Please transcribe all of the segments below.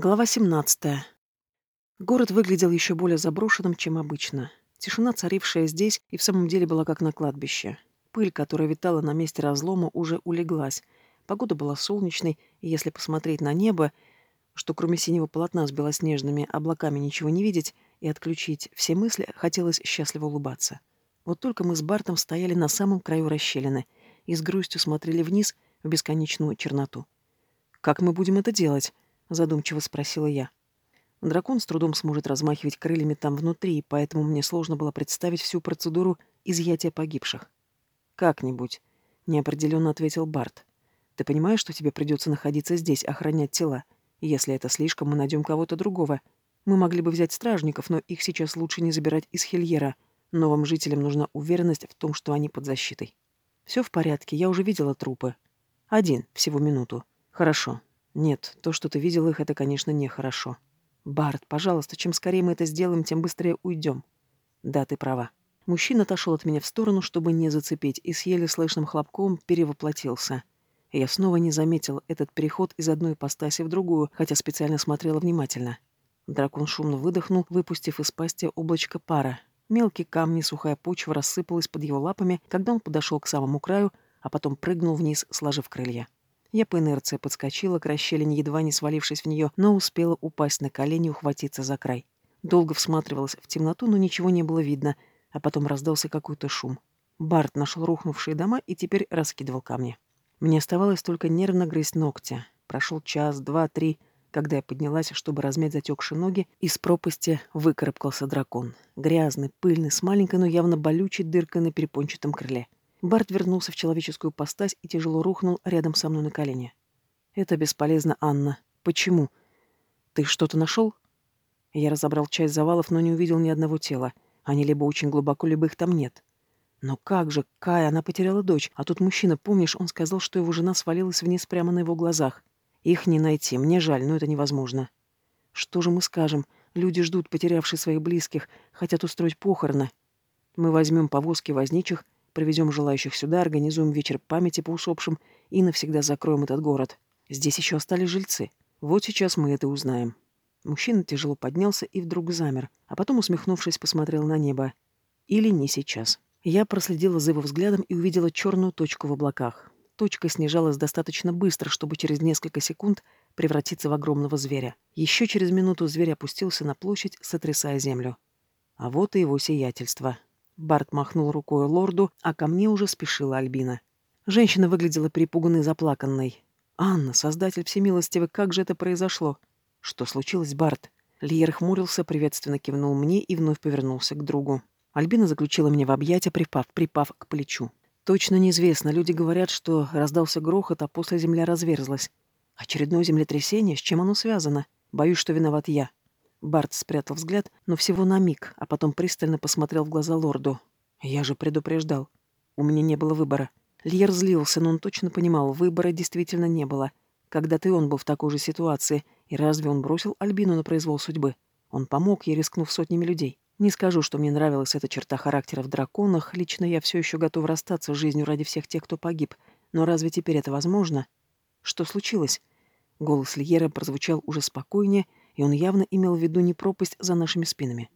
Глава 17. Город выглядел еще более заброшенным, чем обычно. Тишина, царившая здесь, и в самом деле была как на кладбище. Пыль, которая витала на месте разлома, уже улеглась. Погода была солнечной, и если посмотреть на небо, что кроме синего полотна с белоснежными облаками ничего не видеть, и отключить все мысли, хотелось счастливо улыбаться. Вот только мы с Бартом стояли на самом краю расщелины и с грустью смотрели вниз в бесконечную черноту. «Как мы будем это делать?» — задумчиво спросила я. Дракон с трудом сможет размахивать крыльями там внутри, поэтому мне сложно было представить всю процедуру изъятия погибших. «Как-нибудь», — неопределенно ответил Барт. «Ты понимаешь, что тебе придется находиться здесь, охранять тела? Если это слишком, мы найдем кого-то другого. Мы могли бы взять стражников, но их сейчас лучше не забирать из Хильера. Новым жителям нужна уверенность в том, что они под защитой». «Все в порядке, я уже видела трупы. Один, всего минуту. Хорошо, нет, то, что ты видел их, это, конечно, нехорошо. Барт, пожалуйста, чем скорее мы это сделаем, тем быстрее уйдем. Да, ты права. Мужчина отошел от меня в сторону, чтобы не зацепить, и с еле слышным хлопком перевоплотился. Я снова не заметил этот переход из одной ипостаси в другую, хотя специально смотрела внимательно. Дракон шумно выдохнул, выпустив из пасти облачко пара. Мелкие камни, сухая почва рассыпалась под его лапами, когда он подошел к самому краю, а потом прыгнул вниз, сложив крылья. Я по инерции подскочила к расщелине, едва не свалившись в нее, но успела упасть на колени и ухватиться за край. Долго всматривалась в темноту, но ничего не было видно, а потом раздался какой-то шум. Барт нашел рухнувшие дома и теперь раскидывал камни. Мне оставалось только нервно грызть ногти. Прошел час, два, три, когда я поднялась, чтобы размять затекшие ноги, из пропасти выкарабкался дракон. Грязный, пыльный, с маленькой, но явно болючей дыркой на перепончатом крыле. Барт вернулся в человеческую постась и тяжело рухнул рядом со мной на колени. «Это бесполезно, Анна. Почему? Ты что-то нашел?» Я разобрал часть завалов, но не увидел ни одного тела. Они либо очень глубоко, либо их там нет. Но как же, Кая, она потеряла дочь, а тут мужчина, помнишь, он сказал, что его жена свалилась вниз прямо на его глазах. Их не найти, мне жаль, но это невозможно. Что же мы скажем? Люди ждут, потерявшие своих близких, хотят устроить похороны. Мы возьмем повозки возничих Привезем желающих сюда, организуем вечер памяти по усопшим и навсегда закроем этот город. Здесь еще остались жильцы. Вот сейчас мы это узнаем». Мужчина тяжело поднялся и вдруг замер, а потом, усмехнувшись, посмотрел на небо. Или не сейчас. Я проследила за его взглядом и увидела черную точку в облаках. Точка снижалась достаточно быстро, чтобы через несколько секунд превратиться в огромного зверя. Еще через минуту зверь опустился на площадь, сотрясая землю. А вот и его сиятельство. Барт махнул рукой лорду, а ко мне уже спешила Альбина. Женщина выглядела перепуганной и заплаканной. «Анна, создатель всемилостивый, как же это произошло?» «Что случилось, Барт?» Лиер хмурился, приветственно кивнул мне и вновь повернулся к другу. Альбина заключила меня в объятия, припав, припав к плечу. «Точно неизвестно. Люди говорят, что раздался грохот, а после земля разверзлась. Очередное землетрясение? С чем оно связано? Боюсь, что виноват я. Барт спрятал взгляд, но всего на миг, а потом пристально посмотрел в глаза лорду. «Я же предупреждал. У меня не было выбора». Льер злился, но он точно понимал, выбора действительно не было. Когда-то и он был в такой же ситуации, и разве он бросил Альбину на произвол судьбы? Он помог ей, рискнув сотнями людей. Не скажу, что мне нравилась эта черта характера в драконах, лично я все еще готов расстаться с жизнью ради всех тех, кто погиб. Но разве теперь это возможно? Что случилось? Голос Льера прозвучал уже спокойнее, и он явно имел в виду не пропасть за нашими спинами.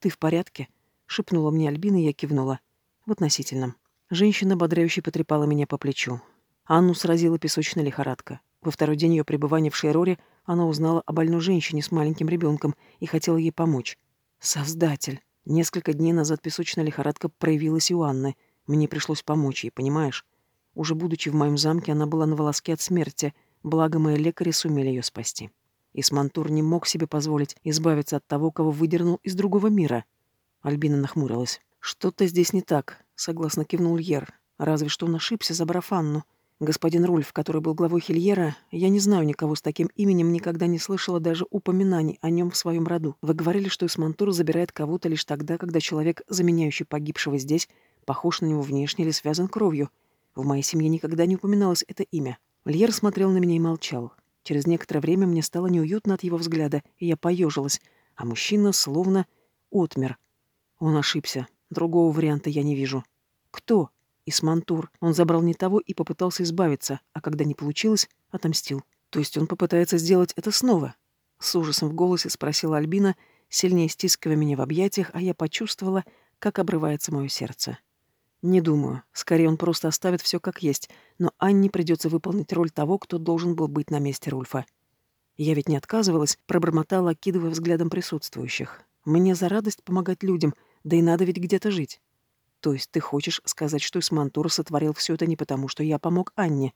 «Ты в порядке?» — шепнула мне Альбина, и я кивнула. «В относительном». Женщина бодряюще потрепала меня по плечу. Анну сразила песочная лихорадка. Во второй день ее пребывания в Шейроре она узнала о больной женщине с маленьким ребенком и хотела ей помочь. «Создатель!» Несколько дней назад песочная лихорадка проявилась и у Анны. Мне пришлось помочь ей, понимаешь? Уже будучи в моем замке, она была на волоске от смерти, благо мои лекари сумели ее спасти. Исмантур не мог себе позволить избавиться от того, кого выдернул из другого мира. Альбина нахмурилась. «Что-то здесь не так», — согласно кивнул Льер. «Разве что он ошибся, забрав Анну. Господин Рульф, который был главой Хильера, я не знаю никого с таким именем, никогда не слышала даже упоминаний о нем в своем роду. Вы говорили, что Исмантур забирает кого-то лишь тогда, когда человек, заменяющий погибшего здесь, похож на него внешне или связан кровью. В моей семье никогда не упоминалось это имя». Льер смотрел на меня и молчал. Через некоторое время мне стало неуютно от его взгляда, и я поежилась, а мужчина словно отмер. Он ошибся. Другого варианта я не вижу. Кто? Исмантур. Он забрал не того и попытался избавиться, а когда не получилось, отомстил. То есть он попытается сделать это снова? С ужасом в голосе спросила Альбина, сильнее стискивая меня в объятиях, а я почувствовала, как обрывается мое сердце. Не думаю. Скорее, он просто оставит все как есть, но Анне придется выполнить роль того, кто должен был быть на месте Рульфа. Я ведь не отказывалась, пробормотала, окидывая взглядом присутствующих. Мне за радость помогать людям, да и надо ведь где-то жить. То есть ты хочешь сказать, что Исмантур сотворил все это не потому, что я помог Анне?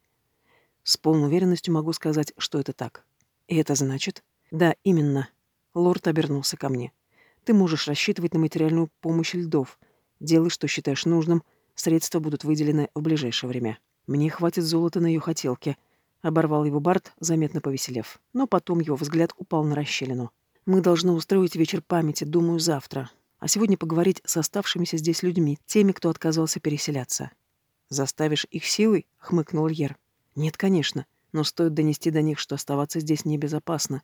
С полной уверенностью могу сказать, что это так. И это значит? Да, именно. Лорд обернулся ко мне. Ты можешь рассчитывать на материальную помощь льдов. Делай, что считаешь нужным. Средства будут выделены в ближайшее время. Мне хватит золота на ее хотелке. Оборвал его Барт, заметно повеселев. Но потом его взгляд упал на расщелину. Мы должны устроить вечер памяти, думаю, завтра. А сегодня поговорить с оставшимися здесь людьми, теми, кто отказался переселяться. «Заставишь их силой?» — хмыкнул Льер. «Нет, конечно, но стоит донести до них, что оставаться здесь небезопасно».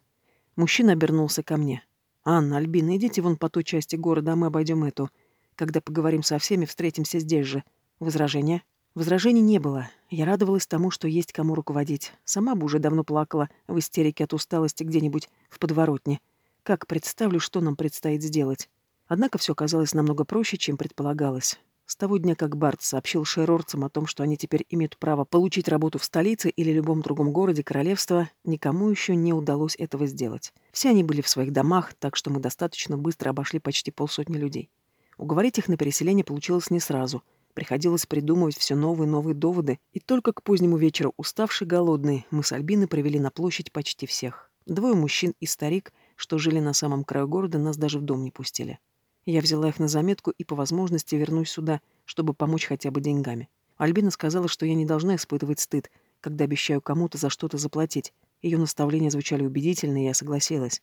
Мужчина обернулся ко мне. «Анна, Альбина, идите вон по той части города, а мы обойдем эту. Когда поговорим со всеми, встретимся здесь же. Возражения?» Возражений не было. Я радовалась тому, что есть кому руководить. Сама бы уже давно плакала в истерике от усталости где-нибудь в подворотне. Как представлю, что нам предстоит сделать. Однако все казалось намного проще, чем предполагалось. С того дня, как Барт сообщил шерорцам о том, что они теперь имеют право получить работу в столице или любом другом городе королевства, никому еще не удалось этого сделать. Все они были в своих домах, так что мы достаточно быстро обошли почти полсотни людей. Уговорить их на переселение получилось не сразу. Приходилось придумывать все новые и новые доводы, и только к позднему вечеру, уставшие голодные, мы с Альбиной провели на площадь почти всех. Двое мужчин и старик, что жили на самом краю города, нас даже в дом не пустили. Я взяла их на заметку и по возможности вернусь сюда, чтобы помочь хотя бы деньгами. Альбина сказала, что я не должна испытывать стыд, когда обещаю кому-то за что-то заплатить. Ее наставления звучали убедительно, и я согласилась.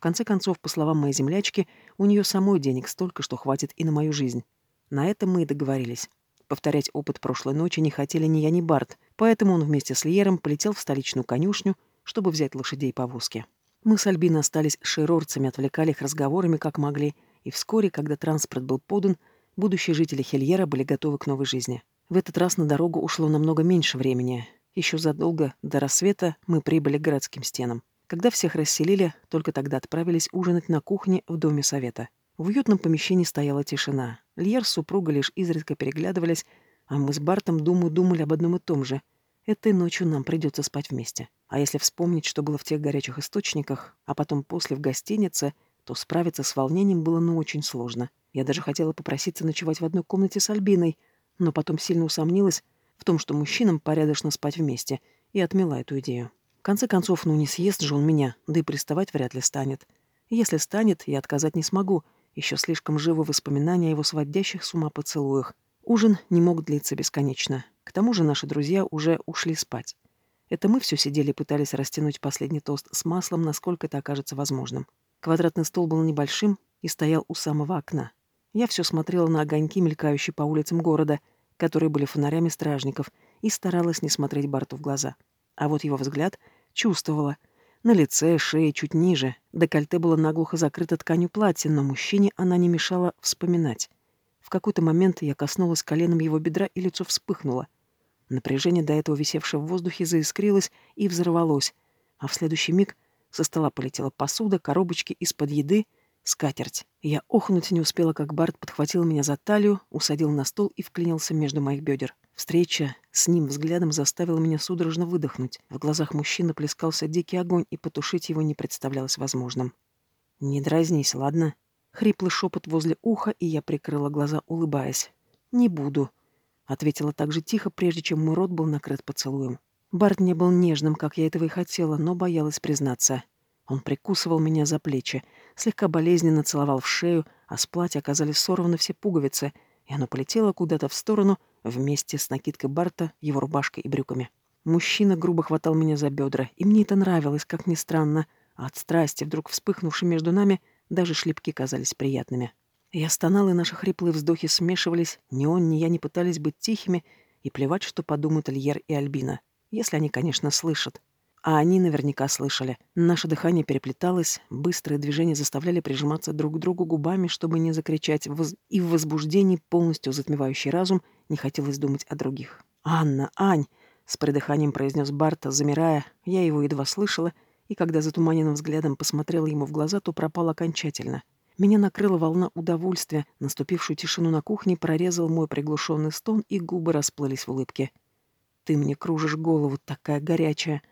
В конце концов, по словам моей землячки, у нее самой денег столько, что хватит и на мою жизнь. На этом мы и договорились. Повторять опыт прошлой ночи не хотели ни я, ни Барт, поэтому он вместе с Льером полетел в столичную конюшню, чтобы взять лошадей по повозки. Мы с Альбиной остались широрцами, отвлекали их разговорами, как могли — и вскоре, когда транспорт был подан, будущие жители Хельера были готовы к новой жизни. В этот раз на дорогу ушло намного меньше времени. Еще задолго до рассвета мы прибыли к городским стенам. Когда всех расселили, только тогда отправились ужинать на кухне в доме совета. В уютном помещении стояла тишина. Льер с супругой лишь изредка переглядывались, а мы с Бартом, думаю, думали об одном и том же. Этой ночью нам придется спать вместе. А если вспомнить, что было в тех горячих источниках, а потом после в гостинице — то справиться с волнением было ну очень сложно. Я даже хотела попроситься ночевать в одной комнате с Альбиной, но потом сильно усомнилась в том, что мужчинам порядочно спать вместе, и отмела эту идею. В конце концов, ну не съест же он меня, да и приставать вряд ли станет. если станет, я отказать не смогу, еще слишком живы воспоминания о его сводящих с ума поцелуях. Ужин не мог длиться бесконечно. К тому же наши друзья уже ушли спать. Это мы все сидели и пытались растянуть последний тост с маслом, насколько это окажется возможным. Квадратный стол был небольшим и стоял у самого окна. Я все смотрела на огоньки, мелькающие по улицам города, которые были фонарями стражников, и старалась не смотреть Барту в глаза. А вот его взгляд чувствовала. На лице, шее, чуть ниже. Декольте было наглухо закрыто тканью платья, но мужчине она не мешала вспоминать. В какой-то момент я коснулась коленом его бедра, и лицо вспыхнуло. Напряжение, до этого висевшее в воздухе, заискрилось и взорвалось, а в следующий миг — со стола полетела посуда, коробочки из-под еды, скатерть. Я охнуть не успела, как Барт подхватил меня за талию, усадил на стол и вклинился между моих бедер. Встреча с ним взглядом заставила меня судорожно выдохнуть. В глазах мужчины плескался дикий огонь, и потушить его не представлялось возможным. «Не дразнись, ладно?» Хриплый шепот возле уха, и я прикрыла глаза, улыбаясь. «Не буду», — ответила так же тихо, прежде чем мой рот был накрыт поцелуем. Барт не был нежным, как я этого и хотела, но боялась признаться. Он прикусывал меня за плечи, слегка болезненно целовал в шею, а с платья оказались сорваны все пуговицы, и оно полетело куда-то в сторону вместе с накидкой Барта, его рубашкой и брюками. Мужчина грубо хватал меня за бедра, и мне это нравилось, как ни странно. А от страсти, вдруг вспыхнувшей между нами, даже шлепки казались приятными. Я стонал, и наши хриплые вздохи смешивались, ни он, ни я не пытались быть тихими, и плевать, что подумают Альер и Альбина. Если они, конечно, слышат. А они наверняка слышали. Наше дыхание переплеталось, быстрые движения заставляли прижиматься друг к другу губами, чтобы не закричать, и в возбуждении, полностью затмевающий разум, не хотелось думать о других. «Анна, Ань!» — с придыханием произнес Барта, замирая. Я его едва слышала, и когда затуманенным взглядом посмотрела ему в глаза, то пропал окончательно. Меня накрыла волна удовольствия, наступившую тишину на кухне прорезал мой приглушенный стон, и губы расплылись в улыбке. «Ты мне кружишь голову, такая горячая!»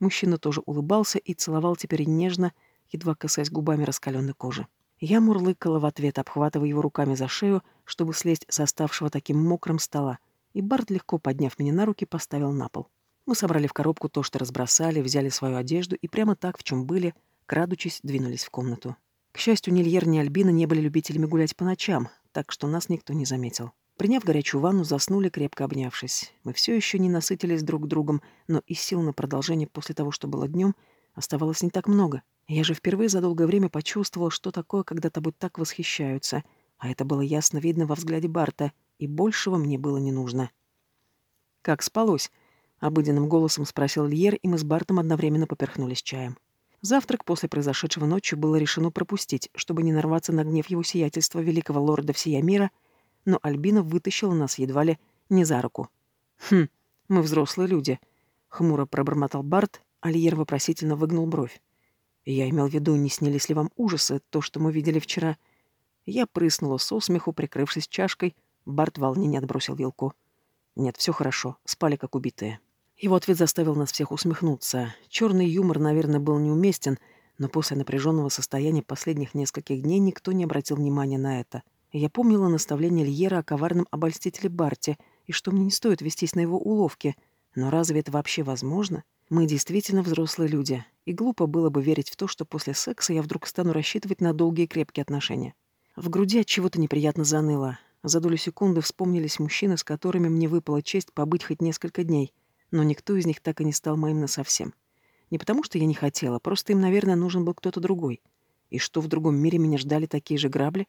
Мужчина тоже улыбался и целовал теперь нежно, едва касаясь губами раскаленной кожи. Я мурлыкала в ответ, обхватывая его руками за шею, чтобы слезть с оставшего таким мокрым стола, и Барт, легко подняв меня на руки, поставил на пол. Мы собрали в коробку то, что разбросали, взяли свою одежду и прямо так, в чем были, крадучись, двинулись в комнату. К счастью, ни Льер, ни Альбина не были любителями гулять по ночам, так что нас никто не заметил. Приняв горячую ванну, заснули, крепко обнявшись. Мы все еще не насытились друг другом, но и сил на продолжение после того, что было днем, оставалось не так много. Я же впервые за долгое время почувствовал, что такое, когда тобой так восхищаются. А это было ясно видно во взгляде Барта, и большего мне было не нужно. «Как спалось?» — обыденным голосом спросил Льер, и мы с Бартом одновременно поперхнулись чаем. Завтрак после произошедшего ночью было решено пропустить, чтобы не нарваться на гнев его сиятельства великого лорда всея мира, но Альбина вытащила нас едва ли не за руку. «Хм, мы взрослые люди», — хмуро пробормотал Барт, а Льер вопросительно выгнул бровь. «Я имел в виду, не снились ли вам ужасы, то, что мы видели вчера?» Я прыснула со смеху, прикрывшись чашкой. Барт волнение отбросил вилку. «Нет, все хорошо, спали как убитые». Его ответ заставил нас всех усмехнуться. Черный юмор, наверное, был неуместен, но после напряженного состояния последних нескольких дней никто не обратил внимания на это. Я помнила наставление Льера о коварном обольстителе Барте и что мне не стоит вестись на его уловки. Но разве это вообще возможно? Мы действительно взрослые люди, и глупо было бы верить в то, что после секса я вдруг стану рассчитывать на долгие крепкие отношения. В груди от чего-то неприятно заныло. За долю секунды вспомнились мужчины, с которыми мне выпала честь побыть хоть несколько дней но никто из них так и не стал моим насовсем. Не потому, что я не хотела, просто им, наверное, нужен был кто-то другой. И что в другом мире меня ждали такие же грабли?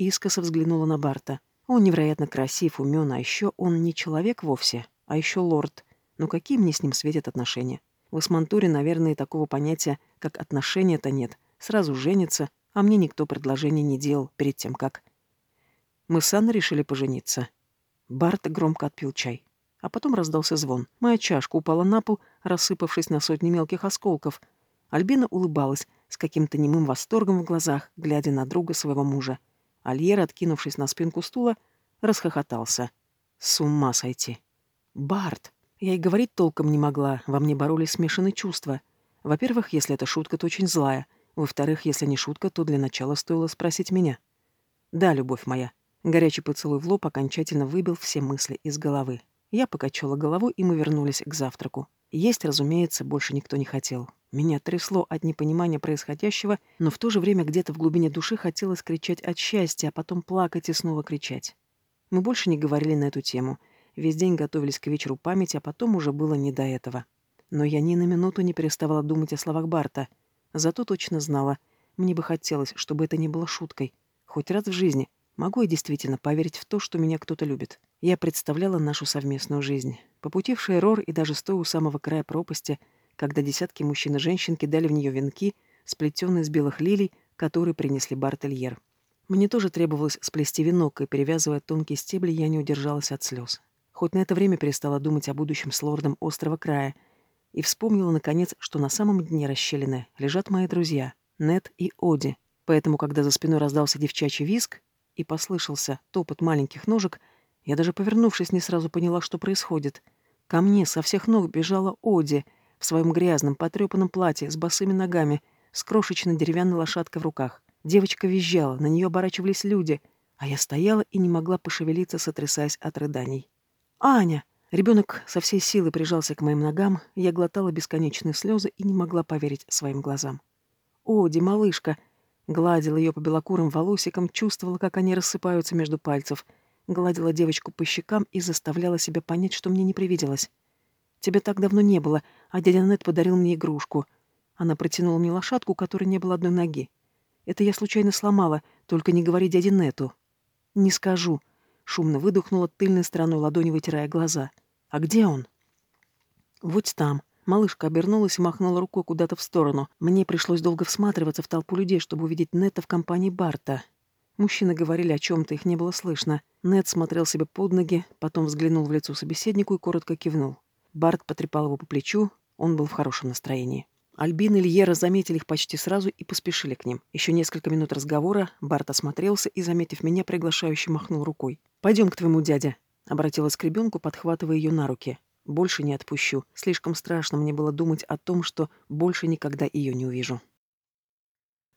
Искоса взглянула на Барта. Он невероятно красив, умен, а еще он не человек вовсе, а еще лорд. Но какие мне с ним светят отношения? В Исмантуре, наверное, такого понятия, как отношения-то нет. Сразу женится, а мне никто предложения не делал перед тем, как... Мы с Анной решили пожениться. Барт громко отпил чай. А потом раздался звон. Моя чашка упала на пол, рассыпавшись на сотни мелких осколков. Альбина улыбалась с каким-то немым восторгом в глазах, глядя на друга своего мужа. Альер, откинувшись на спинку стула, расхохотался. С ума сойти. Барт! Я и говорить толком не могла, во мне боролись смешанные чувства. Во-первых, если это шутка, то очень злая. Во-вторых, если не шутка, то для начала стоило спросить меня. Да, любовь моя. Горячий поцелуй в лоб окончательно выбил все мысли из головы. Я покачала головой, и мы вернулись к завтраку. Есть, разумеется, больше никто не хотел. Меня трясло от непонимания происходящего, но в то же время где-то в глубине души хотелось кричать от счастья, а потом плакать и снова кричать. Мы больше не говорили на эту тему. Весь день готовились к вечеру памяти, а потом уже было не до этого. Но я ни на минуту не переставала думать о словах Барта. Зато точно знала, мне бы хотелось, чтобы это не было шуткой. Хоть раз в жизни — Могу я действительно поверить в то, что меня кто-то любит. Я представляла нашу совместную жизнь. По пути в Шейрор и даже стоя у самого края пропасти, когда десятки мужчин и женщин кидали в нее венки, сплетенные из белых лилий, которые принесли Бартельер. Мне тоже требовалось сплести венок, и, перевязывая тонкие стебли, я не удержалась от слез. Хоть на это время перестала думать о будущем с лордом острова края, и вспомнила, наконец, что на самом дне расщелины лежат мои друзья, Нет и Оди. Поэтому, когда за спиной раздался девчачий виск, и послышался топот маленьких ножек, я даже повернувшись не сразу поняла, что происходит. Ко мне со всех ног бежала Оди в своем грязном, потрепанном платье с босыми ногами, с крошечной деревянной лошадкой в руках. Девочка визжала, на нее оборачивались люди, а я стояла и не могла пошевелиться, сотрясаясь от рыданий. «Аня!» Ребенок со всей силы прижался к моим ногам, я глотала бесконечные слезы и не могла поверить своим глазам. «Оди, малышка!» Гладила ее по белокурым волосикам, чувствовала, как они рассыпаются между пальцев. Гладила девочку по щекам и заставляла себя понять, что мне не привиделось. «Тебя так давно не было, а дядя Нет подарил мне игрушку». Она протянула мне лошадку, у которой не было одной ноги. «Это я случайно сломала, только не говори дяде Нету». «Не скажу», — шумно выдохнула тыльной стороной ладони, вытирая глаза. «А где он?» «Вот там», Малышка обернулась и махнула рукой куда-то в сторону. Мне пришлось долго всматриваться в толпу людей, чтобы увидеть Нета в компании Барта. Мужчины говорили о чем-то, их не было слышно. Нет смотрел себе под ноги, потом взглянул в лицо собеседнику и коротко кивнул. Барт потрепал его по плечу, он был в хорошем настроении. Альбин и Льера заметили их почти сразу и поспешили к ним. Еще несколько минут разговора, Барт осмотрелся и, заметив меня, приглашающе махнул рукой. «Пойдем к твоему дяде», — обратилась к ребенку, подхватывая ее на руки. «Больше не отпущу. Слишком страшно мне было думать о том, что больше никогда ее не увижу».